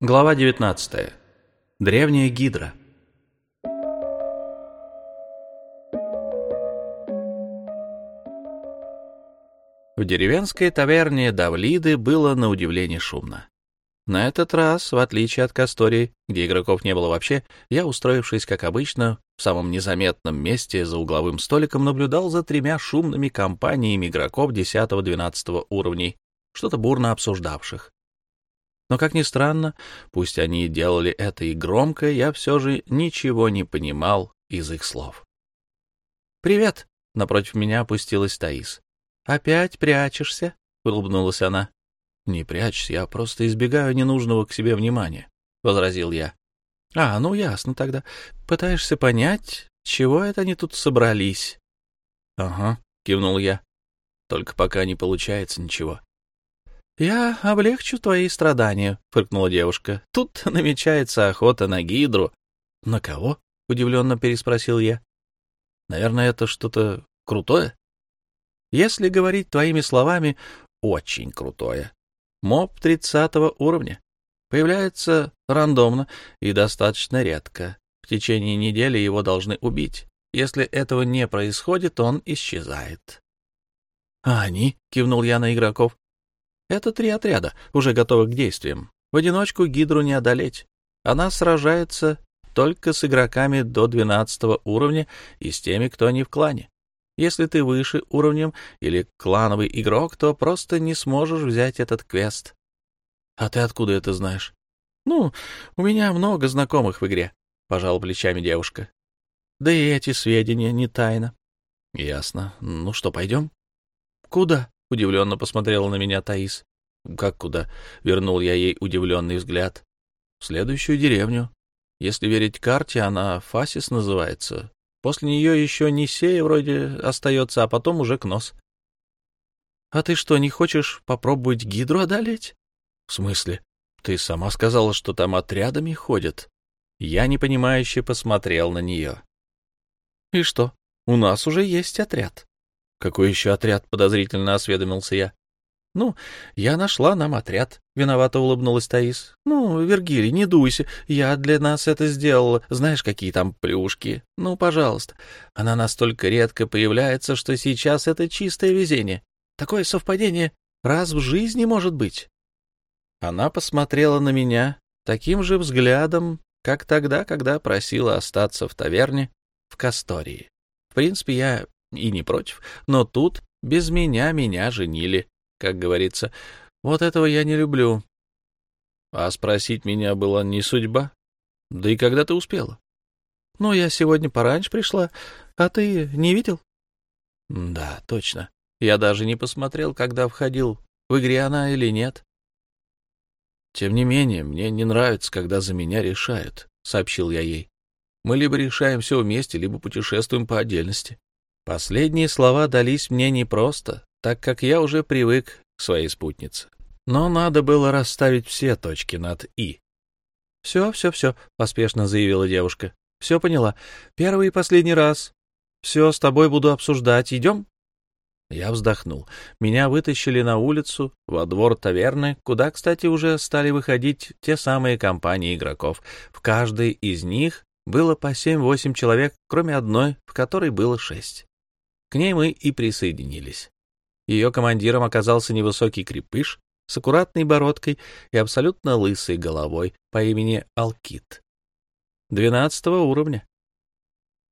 Глава 19. Древняя гидра. В деревенской таверне Давлиды было на удивление шумно. На этот раз, в отличие от Кастории, где игроков не было вообще, я, устроившись, как обычно, в самом незаметном месте за угловым столиком, наблюдал за тремя шумными компаниями игроков 10-12 уровней, что-то бурно обсуждавших. Но, как ни странно, пусть они делали это и громко, я все же ничего не понимал из их слов. «Привет!» — напротив меня опустилась Таис. «Опять прячешься?» — улыбнулась она. «Не прячься, я просто избегаю ненужного к себе внимания», — возразил я. «А, ну ясно тогда. Пытаешься понять, чего это они тут собрались?» «Ага», — кивнул я. «Только пока не получается ничего». «Я облегчу твои страдания», — фыркнула девушка. «Тут намечается охота на гидру». «На кого?» — удивленно переспросил я. «Наверное, это что-то крутое?» «Если говорить твоими словами, очень крутое. Моб тридцатого уровня. Появляется рандомно и достаточно редко. В течение недели его должны убить. Если этого не происходит, он исчезает». «А они?» — кивнул я на игроков. Это три отряда, уже готовы к действиям. В одиночку Гидру не одолеть. Она сражается только с игроками до 12 уровня и с теми, кто не в клане. Если ты выше уровнем или клановый игрок, то просто не сможешь взять этот квест. А ты откуда это знаешь? Ну, у меня много знакомых в игре, — пожал плечами девушка. Да и эти сведения не тайна. Ясно. Ну что, пойдем? Куда? — удивленно посмотрела на меня Таис. «Как куда?» — вернул я ей удивленный взгляд. «В следующую деревню. Если верить карте, она Фасис называется. После нее еще Нисея вроде остается, а потом уже Кнос». «А ты что, не хочешь попробовать Гидру одолеть?» «В смысле? Ты сама сказала, что там отрядами ходят». Я непонимающе посмотрел на нее. «И что? У нас уже есть отряд». «Какой еще отряд?» — подозрительно осведомился я. «Ну, я нашла нам отряд», — виновато улыбнулась Таис. «Ну, Вергилий, не дуйся, я для нас это сделала. Знаешь, какие там плюшки? Ну, пожалуйста. Она настолько редко появляется, что сейчас это чистое везение. Такое совпадение раз в жизни может быть». Она посмотрела на меня таким же взглядом, как тогда, когда просила остаться в таверне в Кастории. В принципе, я и не против, но тут без меня меня женили, как говорится. Вот этого я не люблю. А спросить меня была не судьба. Да и когда ты успела? Ну, я сегодня пораньше пришла, а ты не видел? Да, точно. Я даже не посмотрел, когда входил, в игре она или нет. Тем не менее, мне не нравится, когда за меня решают, — сообщил я ей. Мы либо решаем все вместе, либо путешествуем по отдельности. Последние слова дались мне непросто, так как я уже привык к своей спутнице. Но надо было расставить все точки над «и». «Все, все, все», — поспешно заявила девушка. «Все поняла. Первый и последний раз. Все с тобой буду обсуждать. Идем?» Я вздохнул. Меня вытащили на улицу, во двор таверны, куда, кстати, уже стали выходить те самые компании игроков. В каждой из них было по семь-восемь человек, кроме одной, в которой было шесть. К ней мы и присоединились. Ее командиром оказался невысокий крепыш с аккуратной бородкой и абсолютно лысой головой по имени Алкит. Двенадцатого уровня.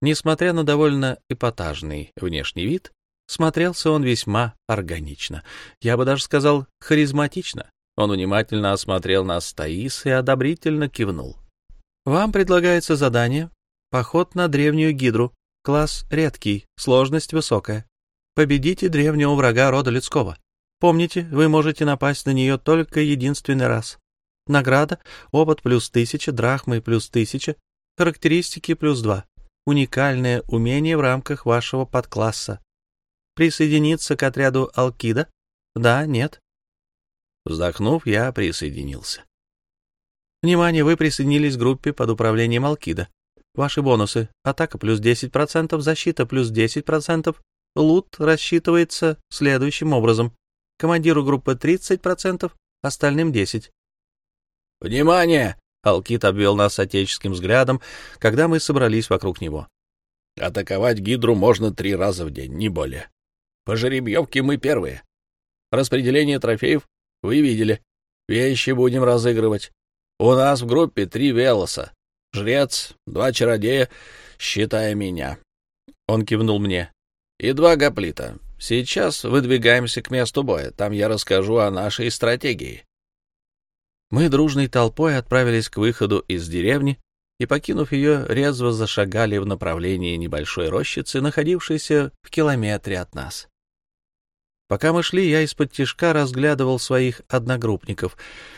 Несмотря на довольно эпатажный внешний вид, смотрелся он весьма органично. Я бы даже сказал, харизматично. Он внимательно осмотрел нас Таис и одобрительно кивнул. «Вам предлагается задание — поход на древнюю гидру. Класс редкий, сложность высокая. Победите древнего врага рода людского. Помните, вы можете напасть на нее только единственный раз. Награда — опыт плюс тысяча, драхмы плюс тысяча, характеристики плюс два. Уникальное умение в рамках вашего подкласса. Присоединиться к отряду Алкида? Да, нет? Вздохнув, я присоединился. Внимание, вы присоединились к группе под управлением Алкида. Ваши бонусы. Атака плюс 10%, защита плюс 10%. Лут рассчитывается следующим образом. Командиру группы 30%, остальным 10%. «Внимание!» — Алкит обвел нас отеческим взглядом, когда мы собрались вокруг него. «Атаковать гидру можно три раза в день, не более. По жеребьевке мы первые. Распределение трофеев вы видели. Вещи будем разыгрывать. У нас в группе три велоса. Жрец, два чародея, считая меня. Он кивнул мне. И два гоплита. Сейчас выдвигаемся к месту боя. Там я расскажу о нашей стратегии. Мы дружной толпой отправились к выходу из деревни и, покинув ее, резво зашагали в направлении небольшой рощицы, находившейся в километре от нас. Пока мы шли, я из-под тишка разглядывал своих одногруппников.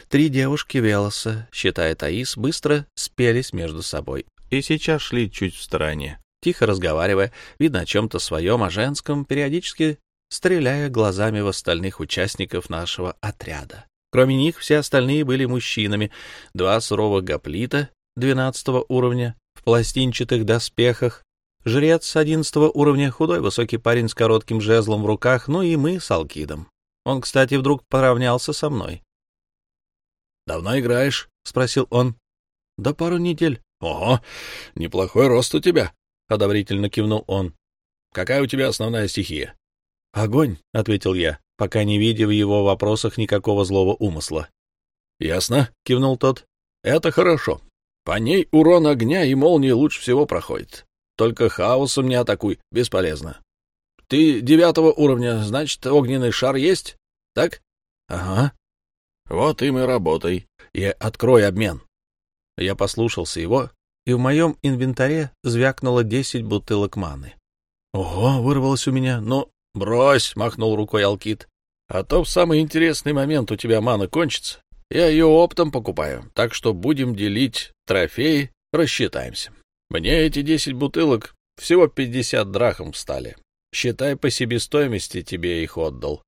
Три девушки Велоса, считая Таис, быстро спелись между собой и сейчас шли чуть в стороне, тихо разговаривая, видно о чем-то своем, о женском, периодически стреляя глазами в остальных участников нашего отряда. Кроме них, все остальные были мужчинами. Два суровых гоплита двенадцатого уровня в пластинчатых доспехах, Жрец одиннадцатого уровня, худой высокий парень с коротким жезлом в руках, ну и мы с Алкидом. Он, кстати, вдруг поравнялся со мной. «Давно играешь?» — спросил он. «Да пару недель». «Ого, неплохой рост у тебя», — одобрительно кивнул он. «Какая у тебя основная стихия?» «Огонь», — ответил я, пока не видя в его вопросах никакого злого умысла. «Ясно», — кивнул тот. «Это хорошо. По ней урон огня и молнии лучше всего проходит. Только хаосом не атакуй, бесполезно. Ты девятого уровня, значит, огненный шар есть? Так? Ага. Вот им и работай. И открой обмен. Я послушался его, и в моем инвентаре звякнуло десять бутылок маны. Ого, вырвалось у меня. Ну, брось, махнул рукой Алкит. А то в самый интересный момент у тебя мана кончится. Я ее оптом покупаю, так что будем делить трофеи, рассчитаемся. Мне эти десять бутылок всего пятьдесят драхм стали. Считай, по себестоимости тебе их отдал.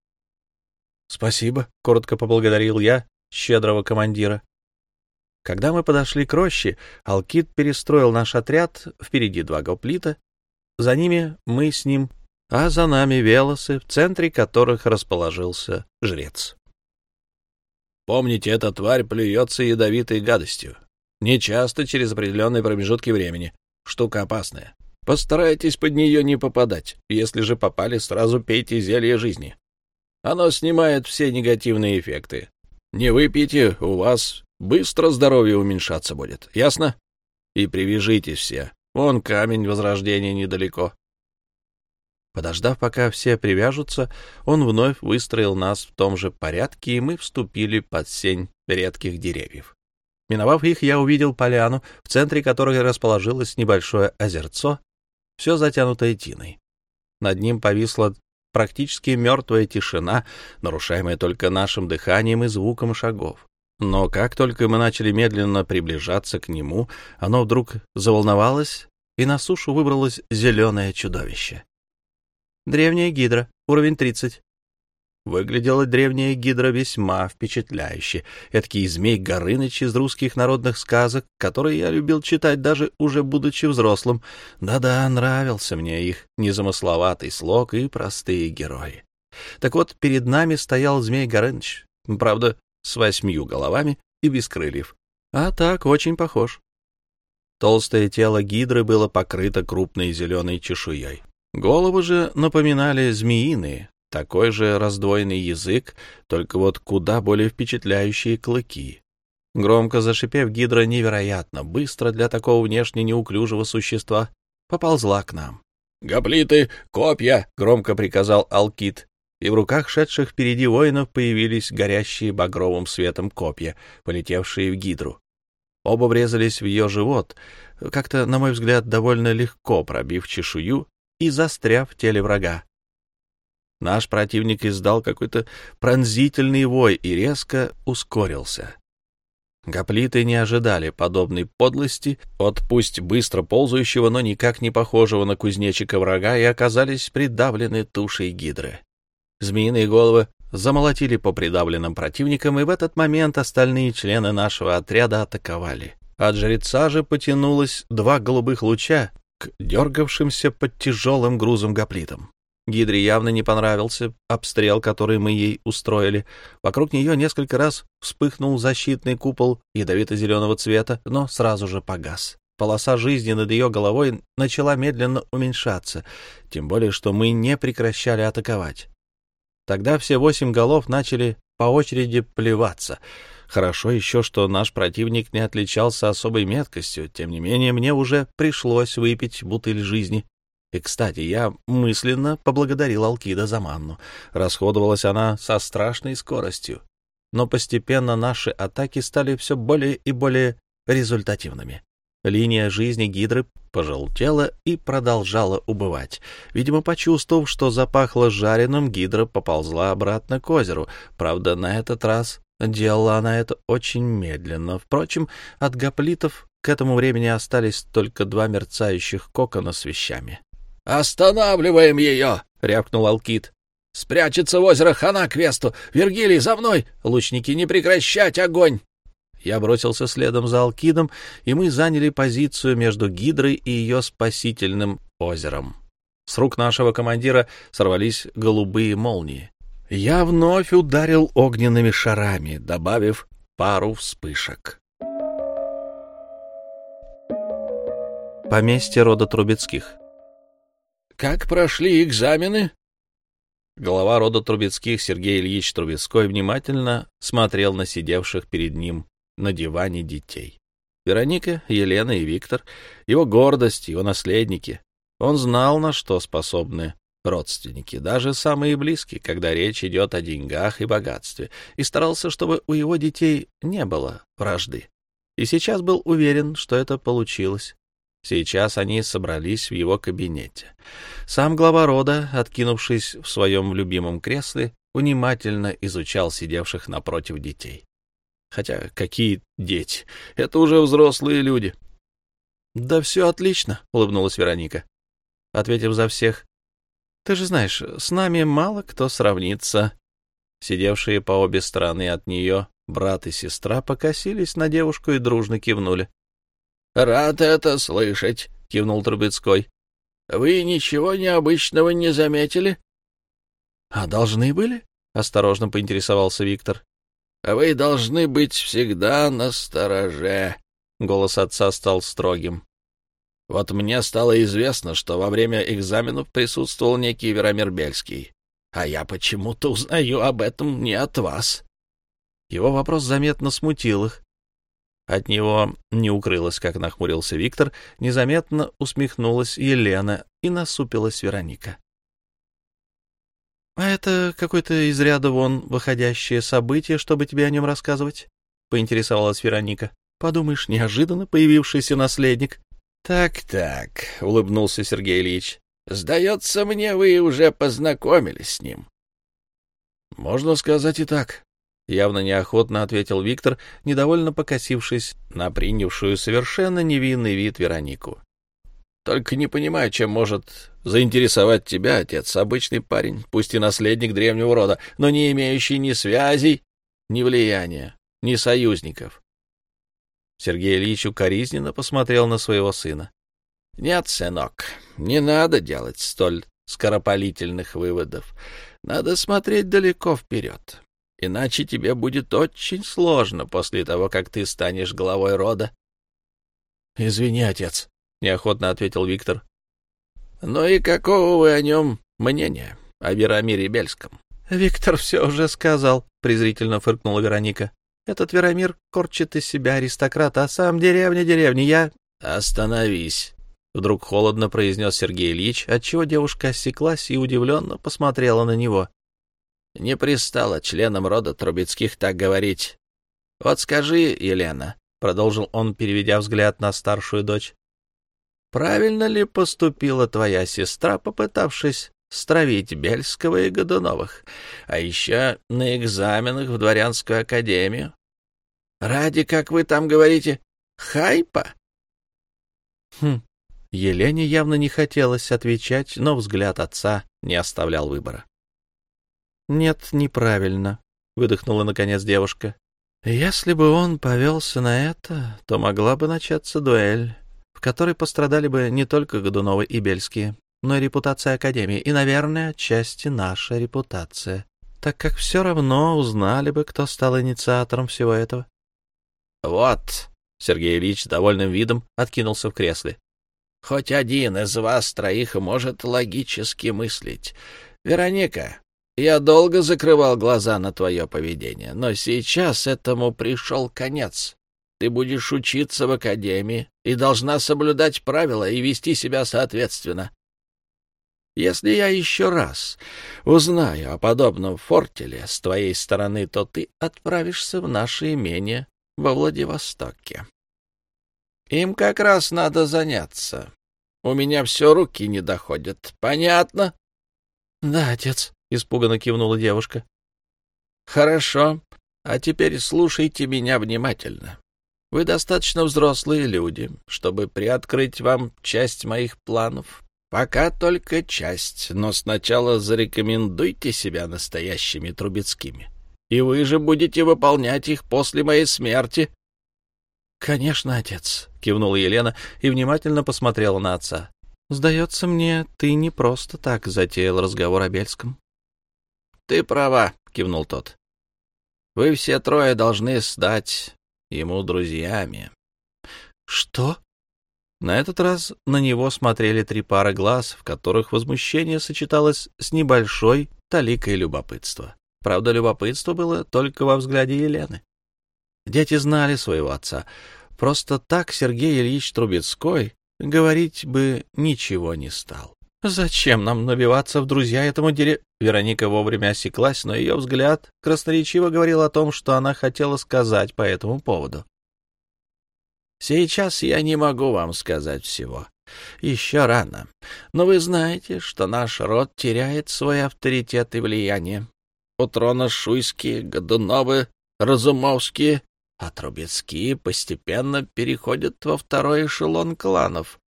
— Спасибо, — коротко поблагодарил я щедрого командира. Когда мы подошли к роще, Алкид перестроил наш отряд, впереди два гоплита, за ними мы с ним, а за нами велосы, в центре которых расположился жрец. Помните, эта тварь плюется ядовитой гадостью. Не часто через определенные промежутки времени. Штука опасная. Постарайтесь под нее не попадать. Если же попали, сразу пейте зелье жизни. Оно снимает все негативные эффекты. Не выпейте, у вас быстро здоровье уменьшаться будет. Ясно? И привяжитесь все. Вон камень возрождения недалеко. Подождав, пока все привяжутся, он вновь выстроил нас в том же порядке, и мы вступили под сень редких деревьев. Миновав их, я увидел поляну, в центре которой расположилось небольшое озерцо, все затянутое тиной. Над ним повисла практически мертвая тишина, нарушаемая только нашим дыханием и звуком шагов. Но как только мы начали медленно приближаться к нему, оно вдруг заволновалось, и на сушу выбралось зеленое чудовище. Древняя гидра, уровень 30. Выглядела древняя гидра весьма впечатляюще. Эдакий змей Горыныч из русских народных сказок, которые я любил читать даже уже будучи взрослым. Да-да, нравился мне их незамысловатый слог и простые герои. Так вот, перед нами стоял змей Горыныч, правда, с восьмью головами и без крыльев. А так, очень похож. Толстое тело гидры было покрыто крупной зеленой чешуей. Головы же напоминали змеиные, такой же раздвоенный язык, только вот куда более впечатляющие клыки. Громко зашипев, гидра невероятно быстро для такого внешне неуклюжего существа поползла к нам. «Гоплиты! Копья!» — громко приказал Алкит, и в руках шедших впереди воинов появились горящие багровым светом копья, полетевшие в гидру. Оба врезались в ее живот, как-то, на мой взгляд, довольно легко пробив чешую и застряв в теле врага. Наш противник издал какой-то пронзительный вой и резко ускорился. Гоплиты не ожидали подобной подлости от пусть быстро ползающего, но никак не похожего на кузнечика врага и оказались придавлены тушей гидры. Змеиные головы замолотили по придавленным противникам, и в этот момент остальные члены нашего отряда атаковали. От жреца же потянулось два голубых луча к дергавшимся под тяжелым грузом гоплитам. Гидре явно не понравился обстрел, который мы ей устроили. Вокруг нее несколько раз вспыхнул защитный купол ядовито-зеленого цвета, но сразу же погас. Полоса жизни над ее головой начала медленно уменьшаться, тем более, что мы не прекращали атаковать. Тогда все восемь голов начали по очереди плеваться. Хорошо еще, что наш противник не отличался особой меткостью, тем не менее мне уже пришлось выпить бутыль жизни и, кстати, я мысленно поблагодарил Алкида за манну. Расходовалась она со страшной скоростью. Но постепенно наши атаки стали все более и более результативными. Линия жизни гидры пожелтела и продолжала убывать. Видимо, почувствовав, что запахло жареным, гидра поползла обратно к озеру. Правда, на этот раз делала она это очень медленно. Впрочем, от гоплитов к этому времени остались только два мерцающих кокона с вещами. «Останавливаем ее!» — рявкнул Алкит. «Спрячется в озеро хана квесту! Вергилий, за мной! Лучники, не прекращать огонь!» Я бросился следом за Алкидом, и мы заняли позицию между Гидрой и ее спасительным озером. С рук нашего командира сорвались голубые молнии. Я вновь ударил огненными шарами, добавив пару вспышек. Поместье рода Трубецких как прошли экзамены?» Глава рода Трубецких Сергей Ильич Трубецкой внимательно смотрел на сидевших перед ним на диване детей. Вероника, Елена и Виктор, его гордость, его наследники. Он знал, на что способны родственники, даже самые близкие, когда речь идет о деньгах и богатстве, и старался, чтобы у его детей не было вражды. И сейчас был уверен, что это получилось. Сейчас они собрались в его кабинете. Сам глава рода, откинувшись в своем любимом кресле, внимательно изучал сидевших напротив детей. Хотя какие дети? Это уже взрослые люди. — Да все отлично, — улыбнулась Вероника, ответив за всех. — Ты же знаешь, с нами мало кто сравнится. Сидевшие по обе стороны от нее брат и сестра покосились на девушку и дружно кивнули. Рад это слышать, кивнул Трубецкой. Вы ничего необычного не заметили? А должны были? осторожно поинтересовался Виктор. Вы должны быть всегда на стороже. Голос отца стал строгим. Вот мне стало известно, что во время экзаменов присутствовал некий Веромир Бельский, а я почему-то узнаю об этом не от вас. Его вопрос заметно смутил их. От него не укрылось, как нахмурился Виктор, незаметно усмехнулась Елена и насупилась Вероника. — А это какое-то из ряда вон выходящее событие, чтобы тебе о нем рассказывать? — поинтересовалась Вероника. — Подумаешь, неожиданно появившийся наследник. Так, — Так-так, — улыбнулся Сергей Ильич. — Сдается мне, вы уже познакомились с ним. — Можно сказать и так, Явно неохотно ответил Виктор, недовольно покосившись на принявшую совершенно невинный вид Веронику. Только не понимаю, чем может заинтересовать тебя, отец, обычный парень, пусть и наследник древнего рода, но не имеющий ни связей, ни влияния, ни союзников. Сергей Ильич укоризненно посмотрел на своего сына. — Нет, сынок, не надо делать столь скоропалительных выводов. Надо смотреть далеко вперед. Иначе тебе будет очень сложно после того, как ты станешь главой рода. — Извини, отец, — неохотно ответил Виктор. — Ну и какого вы о нем мнения, о Веромире Бельском? — Виктор все уже сказал, — презрительно фыркнула Вероника. — Этот Веромир корчит из себя аристократа, а сам деревня деревни, я... — Остановись, — вдруг холодно произнес Сергей Ильич, отчего девушка осеклась и удивленно посмотрела на него. Не пристало членам рода Трубецких так говорить. Вот скажи, Елена, — продолжил он, переведя взгляд на старшую дочь, — правильно ли поступила твоя сестра, попытавшись стравить Бельского и Годуновых, а еще на экзаменах в дворянскую академию? Ради, как вы там говорите, хайпа? Хм, Елене явно не хотелось отвечать, но взгляд отца не оставлял выбора. «Нет, неправильно», — выдохнула наконец девушка. «Если бы он повелся на это, то могла бы начаться дуэль, в которой пострадали бы не только Годуновы и Бельские. но и репутация Академии, и, наверное, отчасти наша репутация, так как все равно узнали бы, кто стал инициатором всего этого. — Вот, — Сергей Ильич довольным видом откинулся в кресле, — хоть один из вас троих может логически мыслить. Вероника, я долго закрывал глаза на твое поведение, но сейчас этому пришел конец. Ты будешь учиться в академии и должна соблюдать правила и вести себя соответственно. Если я еще раз узнаю о подобном фортеле с твоей стороны, то ты отправишься в наше имение во Владивостоке. Им как раз надо заняться. У меня все руки не доходят. Понятно? — Да, отец, — испуганно кивнула девушка. — Хорошо. А теперь слушайте меня внимательно. Вы достаточно взрослые люди, чтобы приоткрыть вам часть моих планов. Пока только часть, но сначала зарекомендуйте себя настоящими Трубецкими. И вы же будете выполнять их после моей смерти. — Конечно, отец, — кивнула Елена и внимательно посмотрела на отца. — Сдается мне, ты не просто так затеял разговор о Бельском. — Ты права, — кивнул тот. — Вы все трое должны стать ему друзьями. — Что? На этот раз на него смотрели три пары глаз, в которых возмущение сочеталось с небольшой таликой любопытства. Правда, любопытство было только во взгляде Елены. Дети знали своего отца. Просто так Сергей Ильич Трубецкой говорить бы ничего не стал. «Зачем нам набиваться в друзья этому дере...» Вероника вовремя осеклась, но ее взгляд красноречиво говорил о том, что она хотела сказать по этому поводу. «Сейчас я не могу вам сказать всего. Еще рано. Но вы знаете, что наш род теряет свой авторитет и влияние. У трона Шуйские, Годуновы, Разумовские, а Трубецкие постепенно переходят во второй эшелон кланов.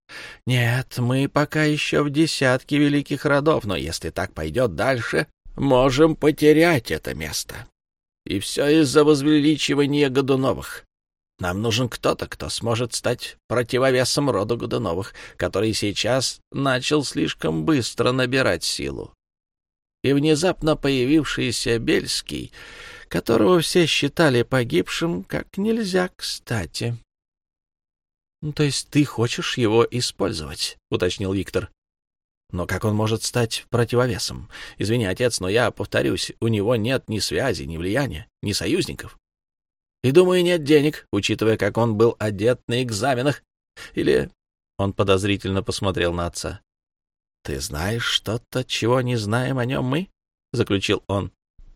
Нет, мы пока еще в десятке великих родов, но если так пойдет дальше, можем потерять это место. И все из-за возвеличивания Годуновых. Нам нужен кто-то, кто сможет стать противовесом роду Годуновых, который сейчас начал слишком быстро набирать силу и внезапно появившийся Бельский, которого все считали погибшим, как нельзя кстати. — То есть ты хочешь его использовать? — уточнил Виктор. — Но как он может стать противовесом? Извини, отец, но я повторюсь, у него нет ни связи, ни влияния, ни союзников. И, думаю, нет денег, учитывая, как он был одет на экзаменах. Или... Он подозрительно посмотрел на отца. «Ты знаешь что-то, чего не знаем о нем мы?» — заключил он.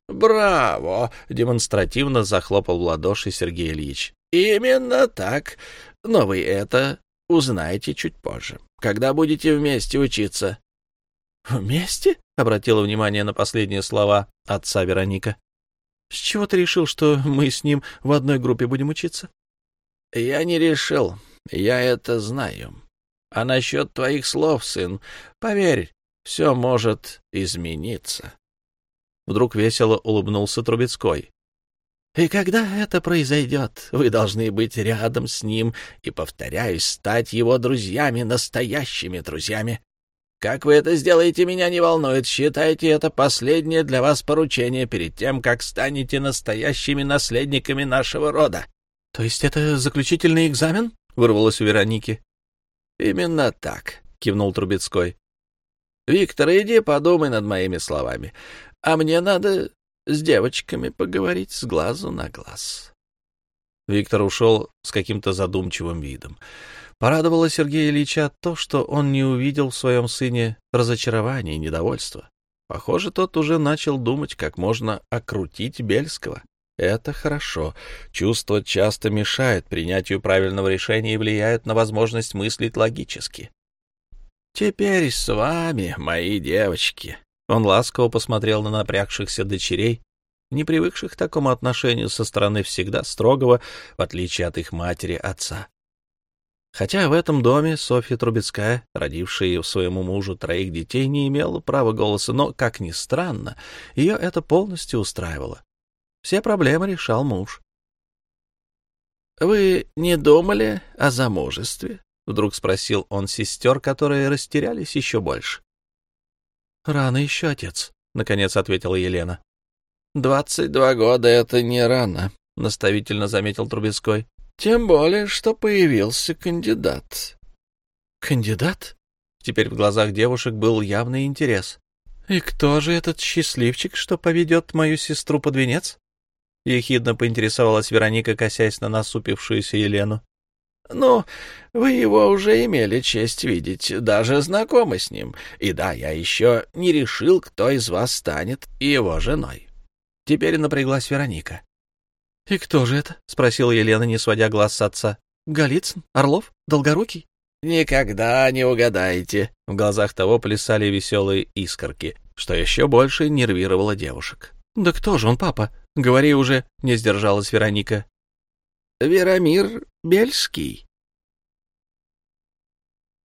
«Браво!» — демонстративно захлопал в ладоши Сергей Ильич. «Именно так. Но вы это узнаете чуть позже, когда будете вместе учиться». «Вместе?» — обратила внимание на последние слова отца Вероника. «С чего ты решил, что мы с ним в одной группе будем учиться?» «Я не решил. Я это знаю. А насчет твоих слов, сын, поверь, все может измениться. Вдруг весело улыбнулся Трубецкой. И когда это произойдет, вы должны быть рядом с ним и, повторяюсь, стать его друзьями, настоящими друзьями. Как вы это сделаете, меня не волнует. Считайте это последнее для вас поручение перед тем, как станете настоящими наследниками нашего рода. — То есть это заключительный экзамен? — вырвалось у Вероники. — Именно так, — кивнул Трубецкой. — Виктор, иди подумай над моими словами. А мне надо с девочками поговорить с глазу на глаз. Виктор ушел с каким-то задумчивым видом. Порадовало Сергея Ильича то, что он не увидел в своем сыне разочарования и недовольства. Похоже, тот уже начал думать, как можно окрутить Бельского. Это хорошо. Чувства часто мешают принятию правильного решения и влияют на возможность мыслить логически. «Теперь с вами, мои девочки». Он ласково посмотрел на напрягшихся дочерей, не привыкших к такому отношению со стороны всегда строгого, в отличие от их матери, отца. Хотя в этом доме Софья Трубецкая, родившая своему мужу троих детей, не имела права голоса, но, как ни странно, ее это полностью устраивало. Все проблемы решал муж. — Вы не думали о замужестве? — вдруг спросил он сестер, которые растерялись еще больше. Рано еще, отец, — наконец ответила Елена. «Двадцать два года — это не рано», — наставительно заметил Трубецкой. «Тем более, что появился кандидат». «Кандидат?» Теперь в глазах девушек был явный интерес. «И кто же этот счастливчик, что поведет мою сестру под венец?» Ехидно поинтересовалась Вероника, косясь на насупившуюся Елену. «Ну, вы его уже имели честь видеть, даже знакомы с ним. И да, я еще не решил, кто из вас станет его женой». Теперь напряглась Вероника. «И кто же это?» — спросила Елена, не сводя глаз с отца. «Голицын? Орлов? Долгорукий?» «Никогда не угадаете». В глазах того плясали веселые искорки, что еще больше нервировало девушек. «Да кто же он, папа? Говори уже», — не сдержалась Вероника. «Веромир Бельский».